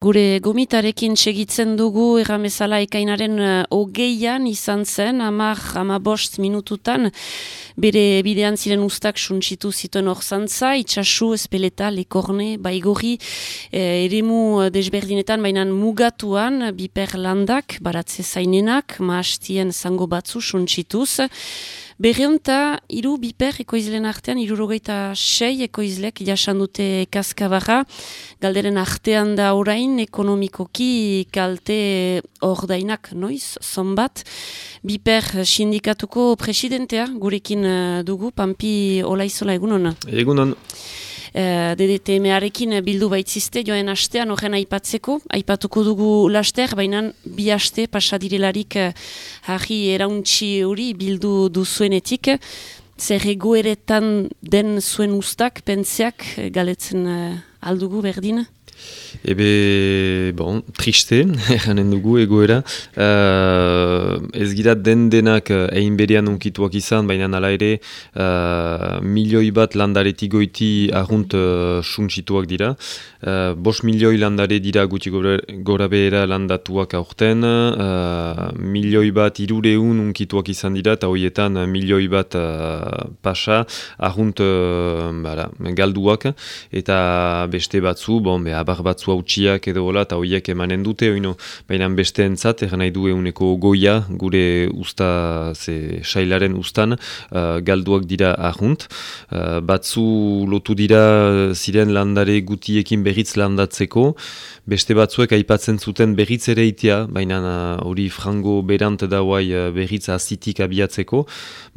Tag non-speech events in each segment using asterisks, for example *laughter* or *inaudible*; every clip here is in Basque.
Gure gomitarekin segitzen dugu erramezala ekainaren uh, hogeian izan zen, amar, amabost minututan, bere bidean ziren ustak suntsitu zituen orzantza, itxasu, espeleta, lekorne, baigorri, eh, eremu desberdinetan, baina mugatuan, biper landak, baratze zainenak, maastien zango batzu suntsituz, Berreunta, iru biper ekoizlen artean, irurogeita sei ekoizlek jasan dute kaskabarra, galderen artean da orain ekonomikoki kalte ordainak noiz, zonbat. Biper sindikatuko presidentea, gurekin eh, dugu, Pampi Olaizola egunon. Egunon. Eh, DDTM-arekin bildu baitzizte joen astean horren aipatzeko, aipatuko dugu laster, baina bi aste pasadirelarik uh, harri erauntxi hori bildu duzuenetik, zer egoeretan den zuen ustak, pentseak, galetzen uh, aldugu berdin? Ebe, bon, triste, *laughs* eranen dugu egoera. Uh, ez gira den denak eh, egin berean unkituak izan, baina nala ere uh, milioi bat landaretik goiti ahunt uh, suntsituak dira. Uh, bos milioi landare dira guti gora behera landatuak aurten, uh, milioi bat irureun unkituak izan dira, eta horietan milioi bat uh, pasa ahunt uh, galduak, eta beste batzu, bon, beha bar batzu hautsiak edo hola, eta horiek emanen dute, oino, baina beste entzat, egan nahi du euneko goia, gure usta, ze, sailaren ustan, uh, galduak dira ahunt. Uh, batzu lotu dira ziren landare gutiekin berriz landatzeko, beste batzuek aipatzen zuten berriz ere itea, baina uh, hori frango berant dauai uh, berriz azitik abiatzeko,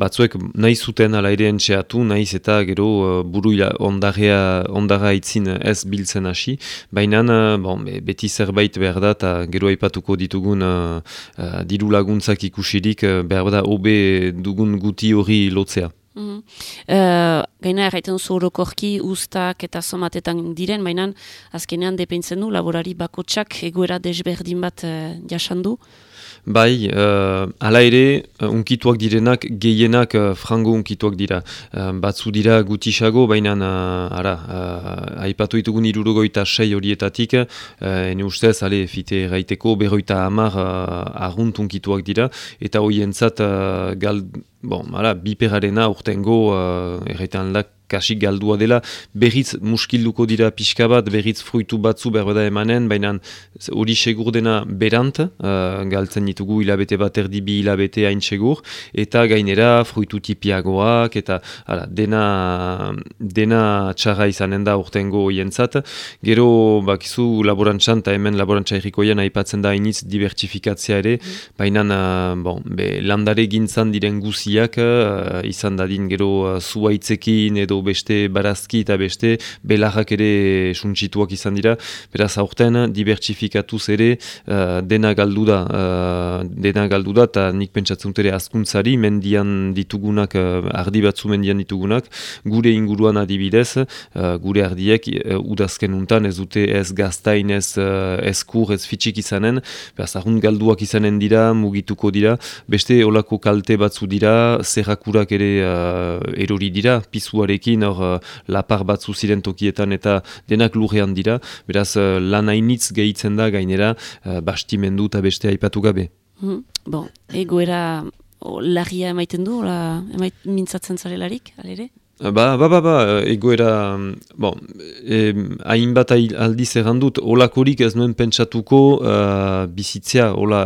batzuek nahi zuten ala ere entxeatu, nahiz eta gero uh, buru ondarea, ondara itzin ez biltzen hasi, baina bon, beti zerbait behar da, eta gero aipatuko ditugun uh, uh, diru laguntzak ikusirik uh, behar da hobe dugun guti hori lotzea. Mm -hmm. uh, gaina erraiten zu orokorki ustak eta somatetan diren, baina azkenean depeintzen du laborari bakotsak egoera desberdin bat uh, jasandu? Bai, uh, ala ere, uh, unkituak direnak, gehienak uh, frango unkituak dira. Uh, batzu dira gutisago, baina, uh, ara, uh, aipatu ditugun irurogoita sei horietatik, uh, ene ustez, ale, fite erraiteko, berroita amar uh, arrunt unkituak dira, eta horientzat, uh, gal, bon, ara, biperarena urtengo, uh, erraitan aldak, kasik galdua dela, berriz muskilduko dira pixka bat, berriz fruitu batzu berbeda emanen, baina hori segur dena berant, uh, galtzen ditugu hilabete bat erdi bi hilabete hain segur, eta gainera fruitu tipiagoak, eta ala, dena, dena txarra izanen da urtengo hientzat. Gero, bakizu, laborantzan, eta hemen laborantza errikoian aipatzen da iniz dibertsifikatzea ere, mm. baina uh, bon, be, landare gintzan diren guziak, uh, izan dadin gero uh, zuaitzekin edo beste barazki eta beste belarrak ere suntsituak izan dira, beraz aurten dibertsifikatuz ere uh, dena galdu da, uh, dena galdu da, eta nik pentsatzen ere askuntzari, mendian ditugunak, uh, ardi batzu mendian ditugunak, gure inguruan adibidez, uh, gure ardiek uh, udazken untan ez dute ez gaztain, ez, uh, ez kur, ez fitxik izanen, beraz ahun galduak izanen dira, mugituko dira, beste olako kalte batzu dira, zerrakurak ere uh, erori dira, pisuarekin, hor uh, lapar batzu ziren tokietan eta denak lurrean dira, beraz uh, lan hainitz gehitzen da gainera uh, bastimendu eta beste aipatu gabe. Mm, bon, egoera larria emaiten du, la, emait mintzatzen zarelarik, alere? Ba, ba, ba, ba, egoera, bon, e, hainbat aldiz errandut, olakorik ez nuen pentsatuko uh, bizitzea, hola,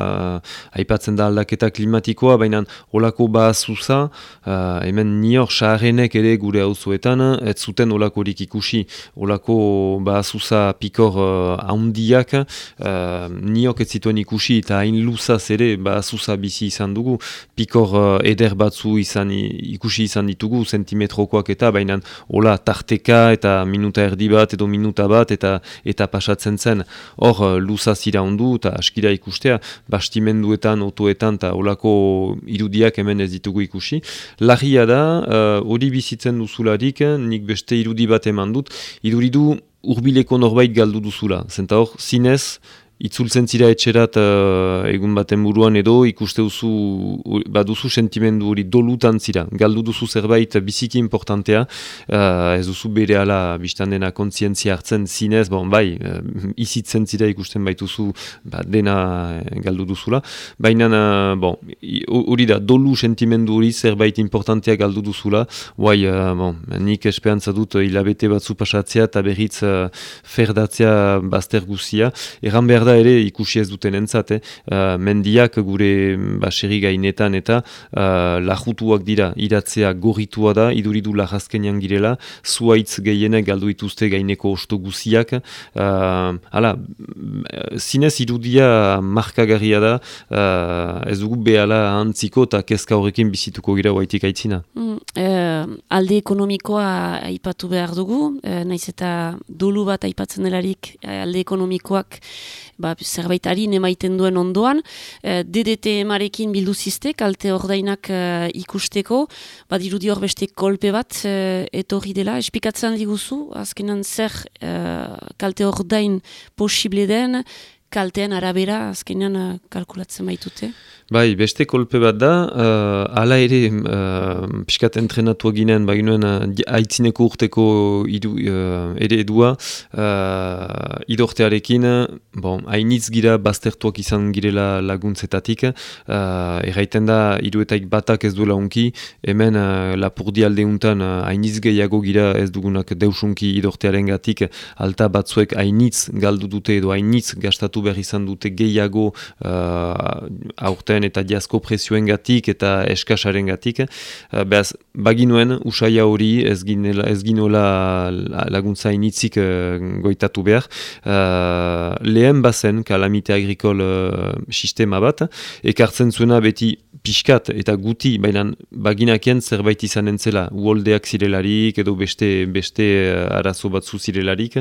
aipatzen da aldaketa klimatikoa, baina olako ba zuza, uh, hemen nior saharenek ere gure hauzuetan, ez zuten olakorik ikusi, olako ba zuza pikor uh, haundiak, uh, niok ez zituen ikusi, eta hain luzaz ere ba zuza bizi izan dugu, pikor uh, eder batzu izan, ikusi izan ditugu, sentimetroko eta baina hola tarteka eta minuta erdi bat edo minuta bat eta eta pasatzen zen. Hor eh, luza zira ondu eta askira ikustea bastimenduetan, otoetan eta holako irudiak hemen ez ditugu ikusi. Lagia da eh, hori uh, bizitzen duzularik nik beste irudi bat eman dut. Iduridu urbileko norbait galdu duzula. Zenta hor zinez itzultzen zira etxerat uh, egun baten buruan edo ikuste duzu, baduzu sentimendu hori dolutan zira, galdu duzu zerbait biziki importantea, uh, ez duzu bere ala biztan dena kontzientzia hartzen zinez, bon, bai, uh, izitzen zira ikusten baituzu ba, dena galdu duzula, baina uh, bon, hori da, dolu sentimendu hori zerbait importantea galdu duzula, bai, uh, bon, nik espeantza dut hilabete batzu pasatzea eta berriz uh, ferdatzea bazter guzia, erran behar da ere ikusi ez duten entzat, eh? uh, mendiak gure baseri gainetan eta uh, lajutuak dira, iratzea gorritua da, iduridu lajazkenean girela, zuaitz gehienek galdu dituzte gaineko osto guziak, uh, hala, zinez irudia markagarria da, uh, ez dugu behala antziko eta kezka horrekin bizituko gira guaitik aitzina. Mm, alde ekonomikoa aipatu behar dugu, eh, naiz eta dolu bat aipatzen delarik alde ekonomikoak ba, zerbaitari nemaiten duen ondoan, e, eh, DDT emarekin bildu ziste, kalte ordainak e, ikusteko, bat irudi hor beste kolpe bat e, etorri dela, espikatzen diguzu, azkenan zer e, kalte ordain posible den, kaltean arabera azkenean uh, kalkulatzen baitute? Bai, beste kolpe bat da, uh, ala ere uh, piskat entrenatu ginen, bai nuen uh, aitzineko urteko idu, uh, ere edua, uh, idortearekin, bon, hainitz gira baztertuak izan girela laguntzetatik, uh, erraiten da, iduetaik batak ez duela unki, hemen uh, lapurdi alde untan, hainitz gehiago gira ez dugunak deusunki idortearen gatik, alta batzuek hainitz galdu dute edo hainitz gastatu hartu behar izan dute gehiago uh, aurten eta diazko presioen gatik eta eskasaren gatik. Uh, Beaz, baginuen usaia hori ez, ginela, ez ginola laguntza initzik uh, goitatu behar. Uh, lehen bazen kalamite agrikol uh, sistema bat, ekartzen zuena beti pixkat eta guti, baina baginakien zerbait izan entzela, uoldeak zirelarik edo beste, beste arazo batzu zirelarik.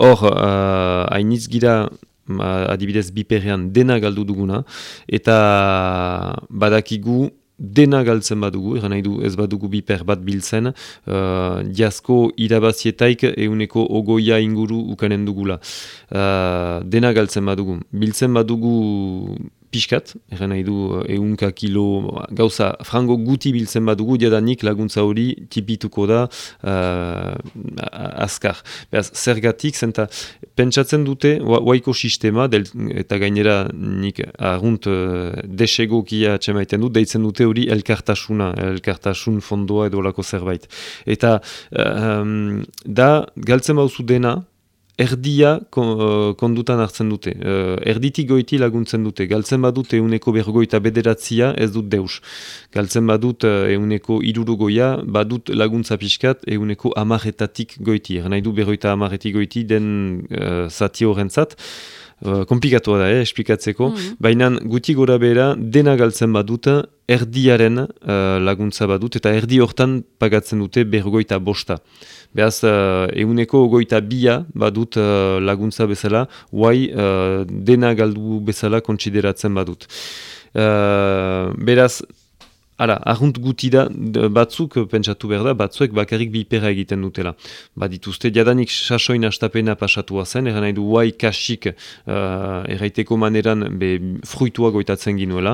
Hor, uh, hainitz gira adibidez biperrean dena galdu duguna, eta badakigu dena galtzen badugu, eran nahi du ez badugu biper bat biltzen, uh, diazko irabazietaik euneko ogoia inguru ukanen dugula. Uh, dena galtzen badugu. Biltzen badugu pixkat, erren nahi du eunka eh, kilo, gauza, frango guti biltzen badugu, diadanik laguntza hori tipituko da uh, azkar. Beaz, zergatik, zenta, pentsatzen dute, waiko sistema, del, eta gainera nik argunt uh, desego kia txemaiten dut, deitzen dute hori elkartasuna, elkartasun fondoa edo lako zerbait. Eta da, galtzen bauzu dena, erdia uh, kondutan hartzen dute. Uh, erditik goiti laguntzen dute. Galtzen badut euneko bergoita bederatzia ez dut deus. Galtzen badut uh, euneko irurugoia, badut laguntza pixkat euneko amaretatik goiti. Er nahi du bergoita amaretik goiti den uh, zati horrentzat. Uh, komplikatu da, eh, esplikatzeko. Mm Baina guti gora bera dena galtzen badut erdiaren uh, laguntza badut eta erdi hortan pagatzen dute bergoita bosta. Beaz, uh, eguneko goita bia badut uh, laguntza bezala, guai uh, dena galdu bezala kontsideratzen badut. Uh, beraz, Hala, ahunt guti da, batzuk, pentsatu behar da, batzuek bakarrik bipera egiten dutela. Ba dituzte, jadanik sasoin astapena pasatua zen, eran nahi du guai kasik uh, erraiteko maneran be, fruitua goitatzen ginuela.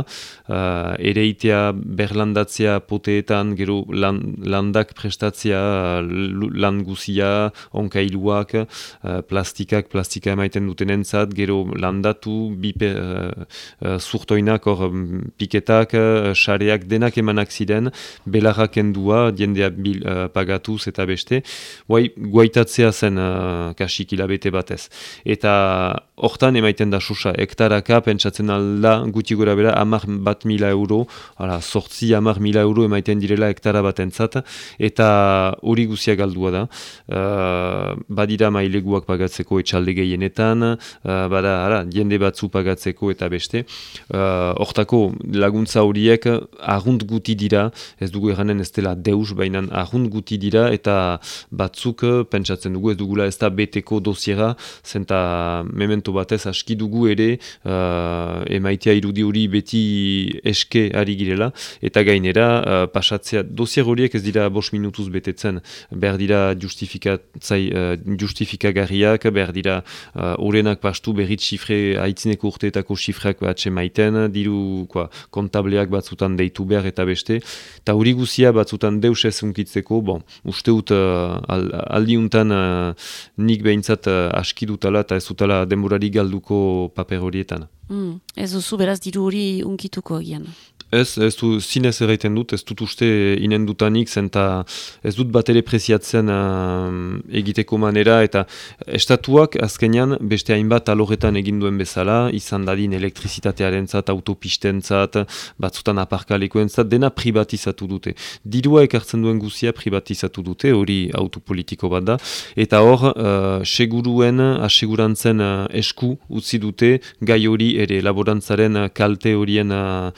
Uh, ereitea, berlandatzea poteetan, gero landak prestatzea, lan guzia, onkailuak, uh, plastikak, plastika emaiten duten entzat, gero landatu, bipe, uh, uh, zurtoinak, or, piketak, uh, xareak denak, denak emanak ziren, belarrak endua, diendea bil, uh, pagatuz eta beste, guai, guaitatzea zen uh, kasik hilabete batez. Eta hortan emaiten da susa, hektaraka pentsatzen alda guti gura bera amar bat mila euro, ala, sortzi amar mila euro emaiten direla hektara bat entzat, eta hori guzia galdua da. Uh, badira maileguak pagatzeko etxalde gehienetan, uh, bada, ara, diende batzu pagatzeko eta beste. Hortako laguntza horiek, argunt ahont guti dira, ez dugu eranen ez dela deus, baina ahont guti dira, eta batzuk pentsatzen dugu ez dugula ez da beteko dosiera, zenta memento batez aski dugu ere uh, emaitea irudi hori beti eske ari girela, eta gainera uh, pasatzea dosier horiek ez dira bos minutuz betetzen, behar dira justifikatzai, uh, justifikagarriak, behar dira uh, orenak pastu berrit xifre, haitzineko urteetako xifreak batxe maiten, diru kua, kontableak batzutan deitu behar eta beste, eta hori guzia batzutan deus ez unkitzeko, bon, uste ut uh, aldiuntan uh, nik behintzat uh, aski dutala eta ez dutala denborari galduko paper horietan. Mm, ez duzu beraz diru hori unkituko egian. Ez, ez du zinez erraiten dut, ez dut uste inen dutanik, zenta ez dut bat ere preziatzen uh, egiteko manera, eta estatuak azkenean beste hainbat aloretan egin duen bezala, izan dadin elektrizitatearen zat, autopisten zat, batzutan aparkalekoen zat, dena privatizatu dute. Dirua ekartzen duen guzia privatizatu dute, hori autopolitiko bat da, eta hor, uh, seguruen, asegurantzen uh, esku utzi dute, gai hori ere laborantzaren kalte horien uh,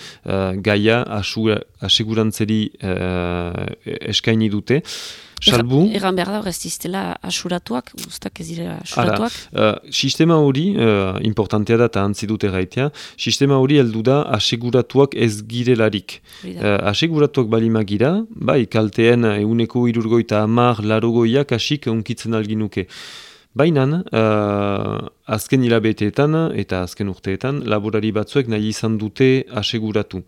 gaia asegurantzeri uh, eskaini dute. Salbu... Egan behar da, ez diztela asuratuak, guztak ez dira asuratuak? Ara, uh, sistema hori, uh, importantea da eta antzi dute gaitea, sistema hori heldu da aseguratuak ez girelarik. Uh, aseguratuak balimagira, bai, kalteen euneko irurgoita amar larogoiak asik unkitzen alginuke. Baina, uh, azken hilabeteetan eta azken urteetan, laborari batzuek nahi izan dute aseguratu.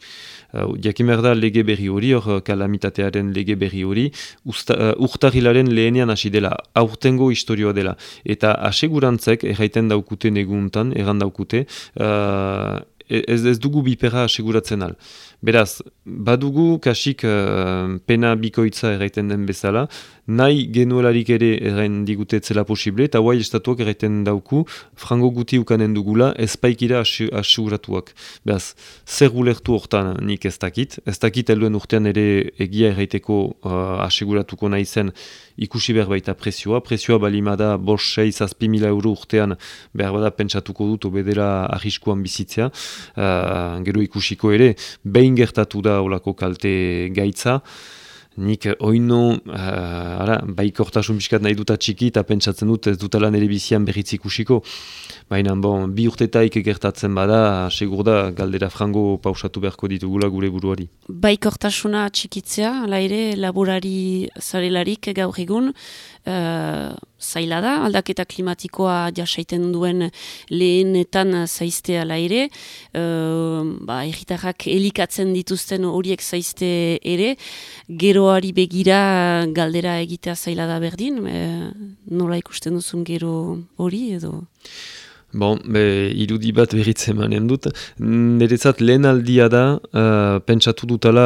Uh, da lege berri hori, hor kalamitatearen lege berri hori, uh, urtarilaren lehenean hasi dela, aurtengo historioa dela. Eta asegurantzek, erraiten daukute neguntan, erran daukute, uh, ez, ez dugu bipera aseguratzen al. Beraz, badugu kasik uh, pena bikoitza erraiten den bezala, nahi genuelarik ere errain digute zela posible, eta guai estatuak erraiten dauku, frango guti ukanen dugula, ez paikira aseguratuak. Beraz, zer gulertu hortan nik ez dakit, ez dakit helduen urtean ere egia erraiteko uh, aseguratuko nahi zen ikusi behar baita presioa, presioa balimada sei, zazpi mila euro urtean behar bada pentsatuko dut obedera ahiskuan bizitzea, uh, gero ikusiko ere, behin gertatu da olako kalte gaitza, nik oino, uh, ara, baikortasun biskat nahi dut txiki eta pentsatzen dut ez dutala nire bizian berriz ikusiko. Baina, bon, bi urtetaik gertatzen bada, segur da, galdera frango pausatu beharko ditugula gure buruari. Baikortasuna txikitzea, ala ere, laborari zarelarik gaur egun, uh, zaila da, aldaketa klimatikoa jasaiten duen lehenetan zaizte ala ere, uh, ba, erritarrak elikatzen dituzten horiek zaizte ere, geroari begira galdera egitea zaila da berdin, uh, nola ikusten duzun gero hori edo? Bon, be, irudi bat berritzen emanen dut. Nerezat lehen aldia da, uh, pentsatu dutala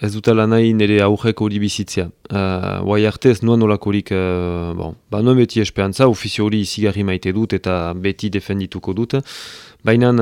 ez dutala nahi nire aurreko hori bizitzea. Uh, arte ez nuan olakorik, uh, bon, ba nuen beti espeantza, ofizio hori izigarri maite dut eta beti defendituko dut. Baina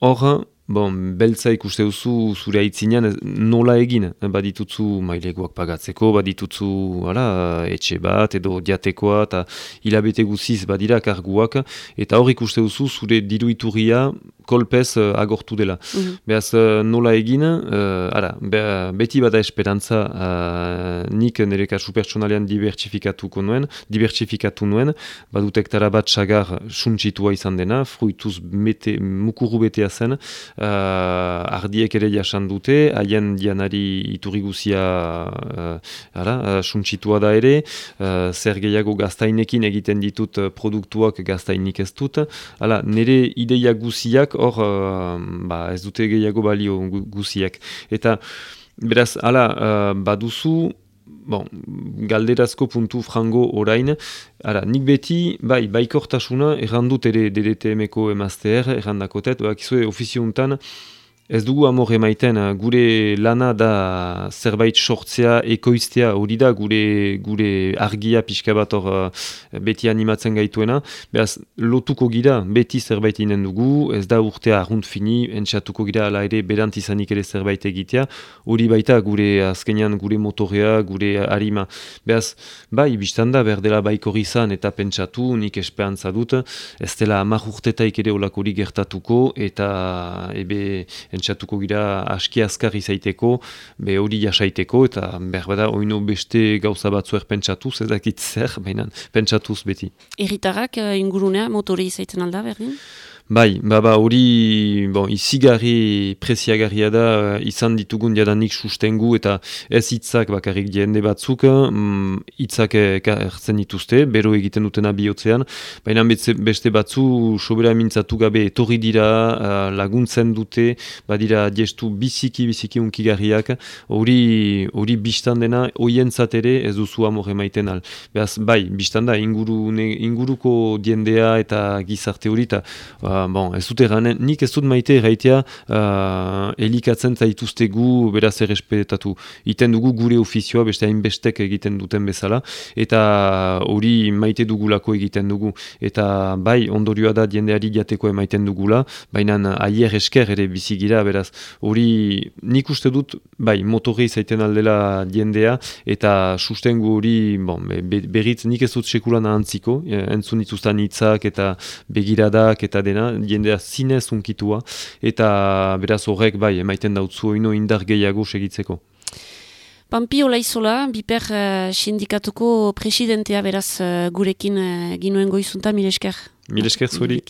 hor, uh, Bon, beltza ikuste duzu zure aitzinean nola egin, baditutzu mailegoak pagatzeko, baditutzu ala, etxe bat edo diatekoa eta hilabete guziz badira karguak. Eta hor ikuste duzu zure diru iturria kolpez uh, agortu dela. Mm Beaz, uh, nola egin, uh, ara, be, beti bada esperantza uh, nik nire kasu pertsonalean dibertsifikatuko nuen, dibertsifikatu nuen, badutek tara bat sagar suntxitua izan dena, fruituz mete, mukuru betea zen, uh, ardiek ere jasan dute, haien dianari iturri guzia uh, ara, uh, suntxitua da ere, uh, zer gehiago gaztainekin egiten ditut produktuak gaztainik ez dut, hala, nire ideia guziak hor uh, ba, ez dute gehiago balio guziak. Eta beraz, hala, uh, baduzu, bon, galderazko puntu frango orain, ara, nik beti, bai, baikortasuna errandut ere DDTM-eko emazteer, errandakotet, bak izue ofiziontan, Ez dugu amor emaiten, eh, gure lana da zerbait sortzea, ekoiztea, hori da gure, gure argia pixka bat hor eh, beti animatzen gaituena. Beaz, lotuko gira, beti zerbait inen dugu, ez da urtea arrunt fini, entxatuko gira ala ere berant izanik ere zerbait egitea. Hori baita gure azkenean gure motorea, gure harima. Beaz, bai, biztan da, berdela baiko izan eta pentsatu, nik espeantza dut, ez dela amak urtetaik ere olakorik gertatuko, eta ebe pentsatuko gira aski azkarri zaiteko, be hori jasaiteko, eta behar bada, oino beste gauza batzuer pentsatuz, ez dakit zer, baina pentsatuz beti. Erritarrak uh, ingurunea motori izaiten alda, berdin? Bai, baba hori bon, izigarri preziagarria da uh, izan ditugun jadanik sustengu eta ez hitzak bakarrik jende batzuk mm, hitzak ertzen dituzte, bero egiten dutena bihotzean, baina beste batzu sobera mintzatu gabe etorri dira uh, laguntzen dute, badira gestu biziki biziki unkigarriak, hori hori biztan dena hoien ere ez duzu amore maiten al. Beaz, bai, biztan da inguru, inguruko diendea eta gizarte hori eta uh, bon, ez dute ganen, nik ez dut maite erraitea uh, elikatzen zaituztegu beraz errespetatu. Iten dugu gure ofizioa beste hainbestek egiten duten bezala eta hori maite dugulako egiten dugu. Eta bai, ondorioa da diendeari jateko emaiten dugula, baina aier esker ere bizigira, beraz hori nik uste dut, bai, motorri zaiten aldela diendea eta sustengu hori, bon, berriz nik ez dut sekulan ahantziko, entzun dituztan hitzak eta begiradak eta dena, jendea zinez unkitua, eta beraz horrek bai, emaiten dautzu oino indar gehiago segitzeko. Pampi Olaizola, biper uh, sindikatuko presidentea beraz uh, gurekin uh, ginuen goizunta, mire esker. Mire esker zuerik.